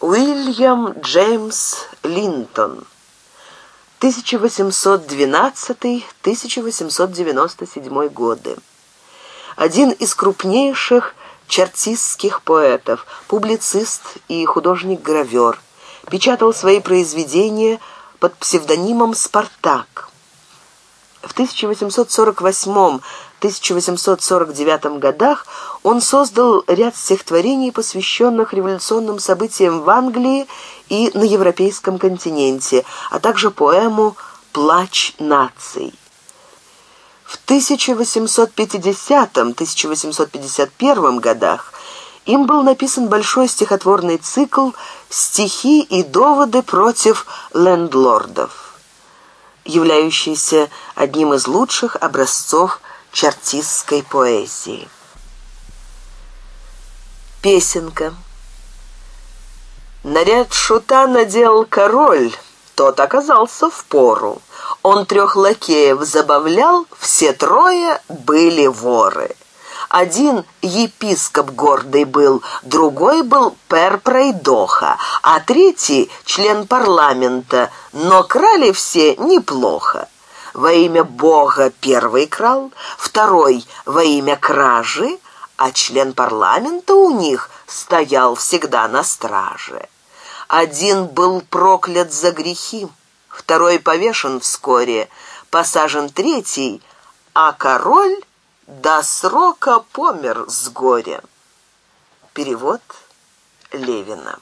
Уильям Джеймс Линтон, 1812-1897 годы. Один из крупнейших чертистских поэтов, публицист и художник-гравер. Печатал свои произведения под псевдонимом «Спартак». В 1848-1849 годах он создал ряд стихотворений, посвященных революционным событиям в Англии и на европейском континенте, а также поэму «Плач наций». В 1850-1851 годах им был написан большой стихотворный цикл «Стихи и доводы против лендлордов» являющийся одним из лучших образцов чертистской поэзии. Песенка. Наряд шута надел король, тот оказался в пору. Он трех лакеев забавлял, все трое были воры. Один епископ гордый был, другой был пер Пройдоха, а третий — член парламента, но крали все неплохо. Во имя Бога первый крал, второй — во имя кражи, а член парламента у них стоял всегда на страже. Один был проклят за грехи, второй повешен вскоре, посажен третий, а король до срока помер с горя. Перевод Левина.